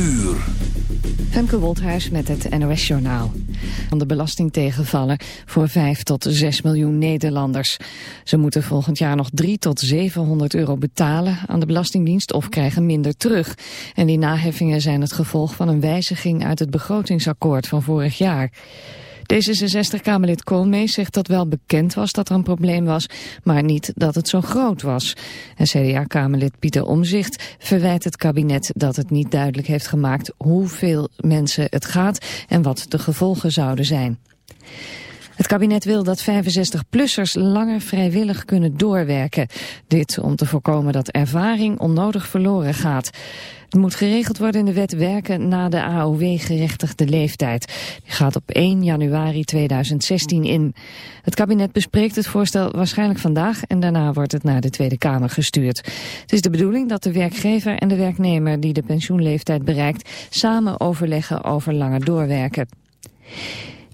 uur. Femke Woldhuis met het NOS Journaal. Van de belasting tegenvallen voor 5 tot 6 miljoen Nederlanders. Ze moeten volgend jaar nog 3 tot 700 euro betalen aan de Belastingdienst of krijgen minder terug. En die naheffingen zijn het gevolg van een wijziging uit het begrotingsakkoord van vorig jaar. D66-Kamerlid Koolmees zegt dat wel bekend was dat er een probleem was, maar niet dat het zo groot was. En CDA-Kamerlid Pieter Omzicht verwijt het kabinet dat het niet duidelijk heeft gemaakt hoeveel mensen het gaat en wat de gevolgen zouden zijn. Het kabinet wil dat 65-plussers langer vrijwillig kunnen doorwerken. Dit om te voorkomen dat ervaring onnodig verloren gaat. Het moet geregeld worden in de wet werken na de AOW-gerechtigde leeftijd. Die gaat op 1 januari 2016 in. Het kabinet bespreekt het voorstel waarschijnlijk vandaag en daarna wordt het naar de Tweede Kamer gestuurd. Het is de bedoeling dat de werkgever en de werknemer die de pensioenleeftijd bereikt samen overleggen over langer doorwerken.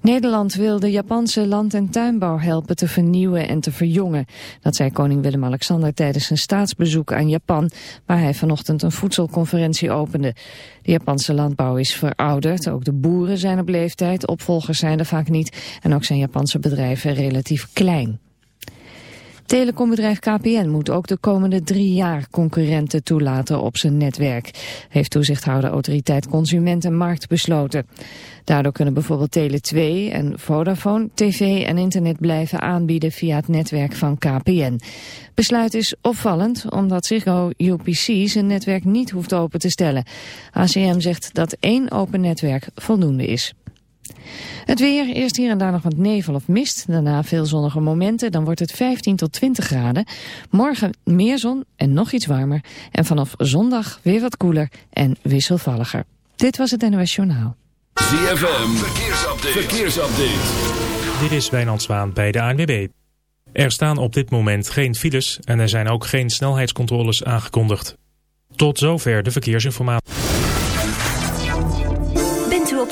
Nederland wil de Japanse land- en tuinbouw helpen te vernieuwen en te verjongen. Dat zei koning Willem-Alexander tijdens zijn staatsbezoek aan Japan, waar hij vanochtend een voedselconferentie opende. De Japanse landbouw is verouderd, ook de boeren zijn op leeftijd, opvolgers zijn er vaak niet en ook zijn Japanse bedrijven relatief klein. Telecombedrijf KPN moet ook de komende drie jaar concurrenten toelaten op zijn netwerk, heeft toezichthouder autoriteit Consument besloten. Daardoor kunnen bijvoorbeeld Tele2 en Vodafone tv en internet blijven aanbieden via het netwerk van KPN. Besluit is opvallend omdat Ziggo UPC zijn netwerk niet hoeft open te stellen. ACM zegt dat één open netwerk voldoende is. Het weer, eerst hier en daar nog wat nevel of mist. Daarna veel zonnige momenten, dan wordt het 15 tot 20 graden. Morgen meer zon en nog iets warmer. En vanaf zondag weer wat koeler en wisselvalliger. Dit was het NOS Journaal. ZFM, verkeersupdate. verkeersupdate. Dit is Wijnand Zwaan bij de ANWB. Er staan op dit moment geen files en er zijn ook geen snelheidscontroles aangekondigd. Tot zover de verkeersinformatie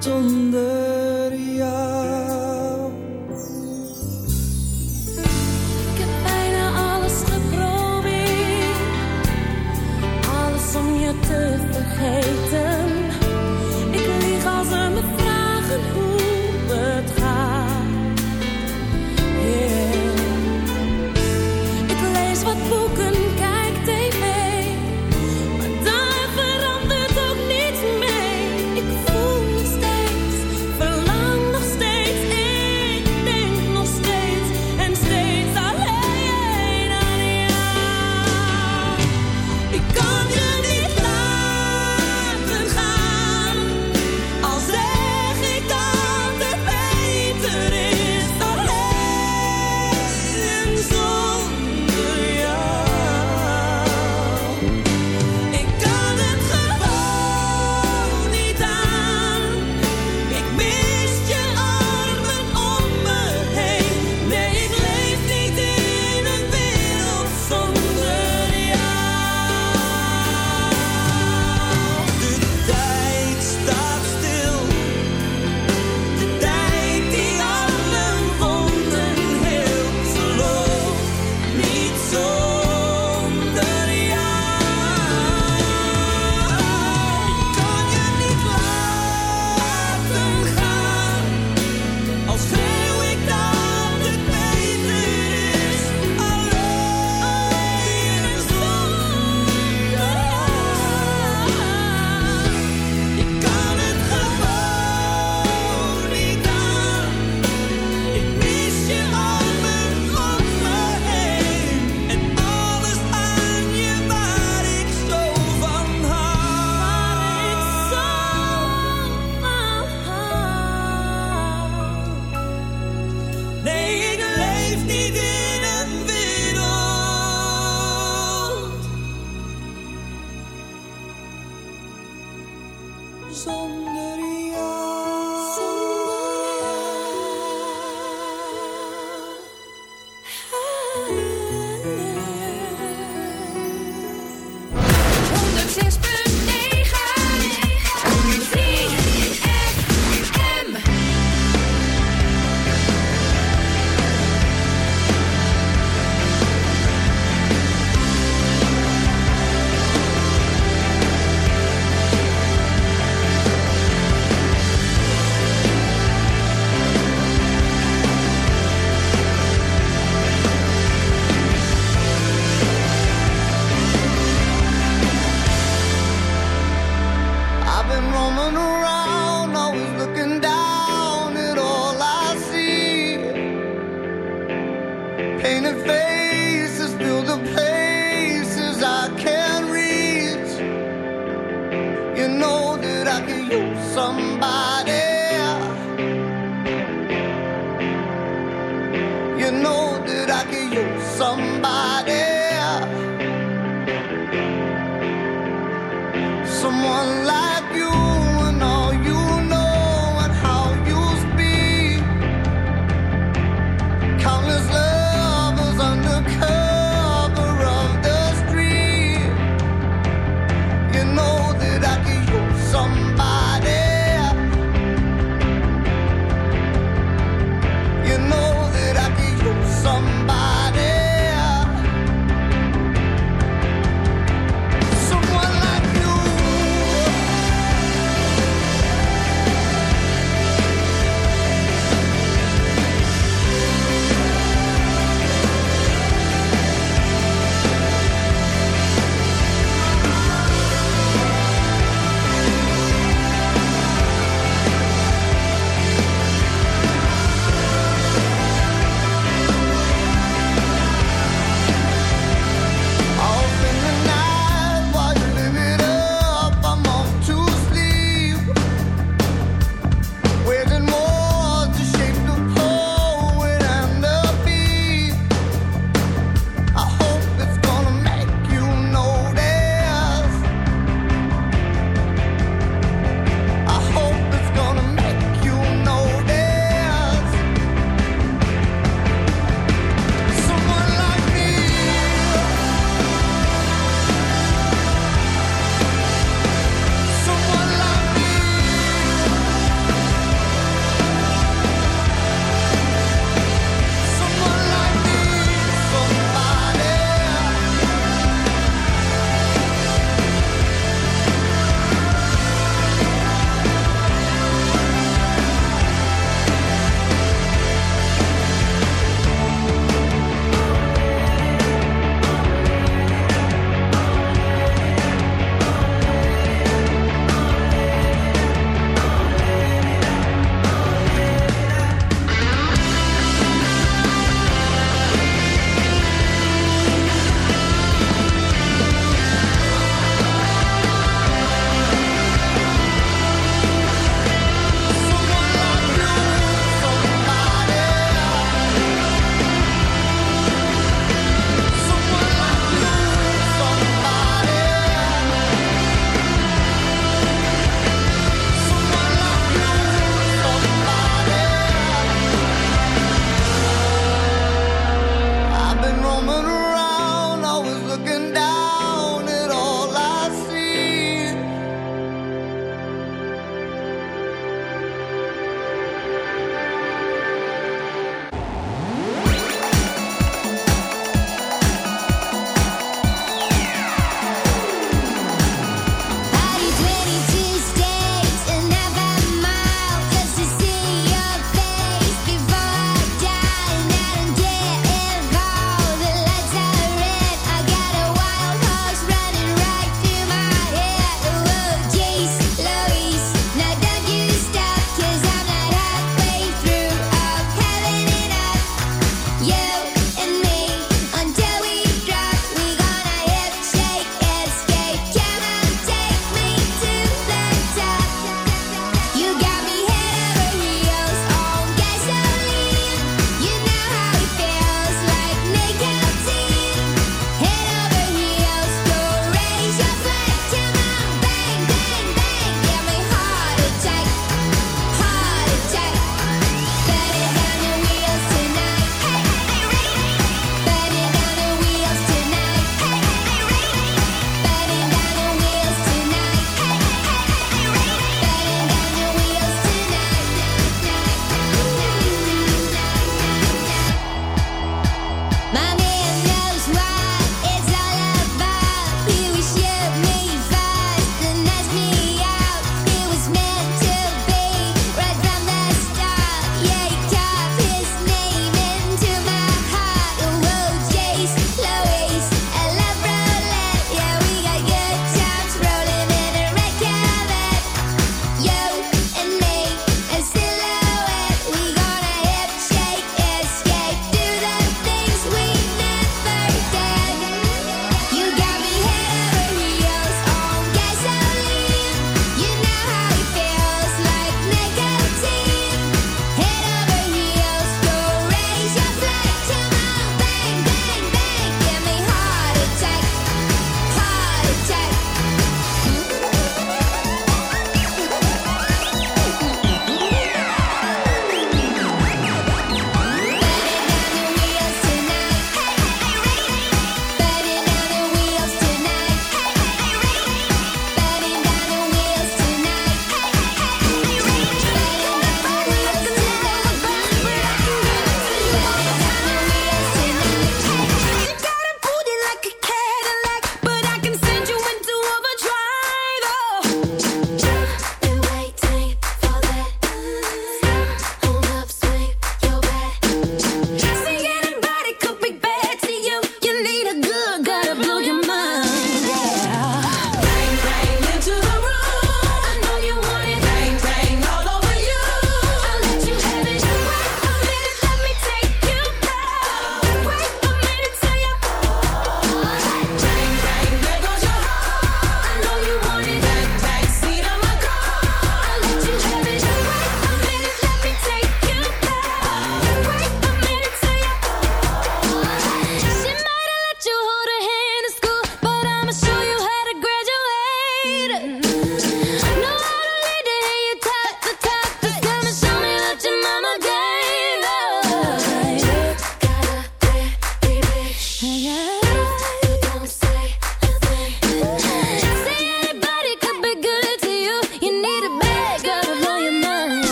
don't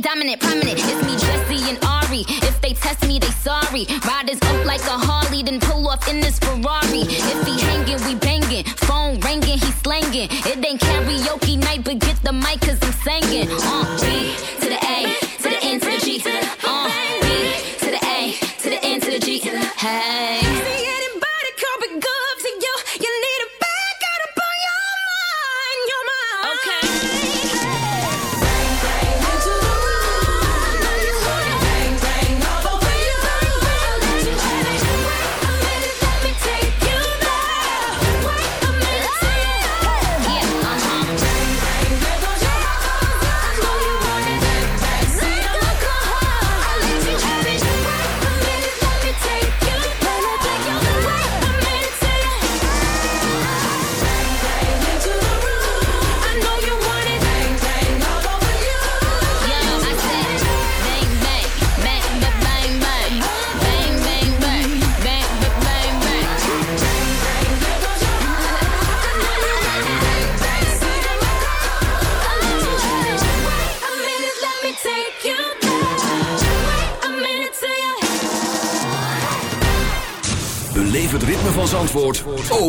dominant.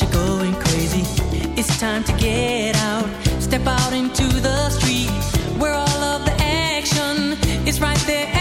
you're going crazy. It's time to get out, step out into the street where all of the action is right there.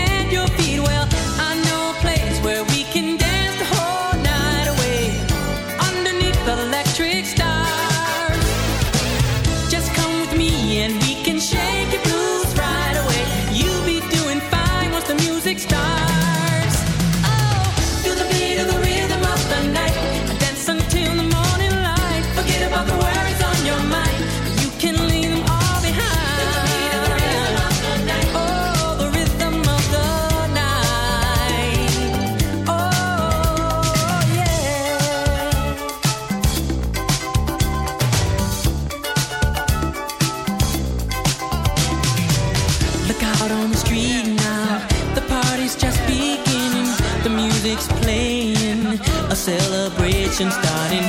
kitchen starting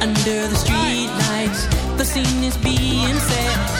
under the streetlights. The scene is being set.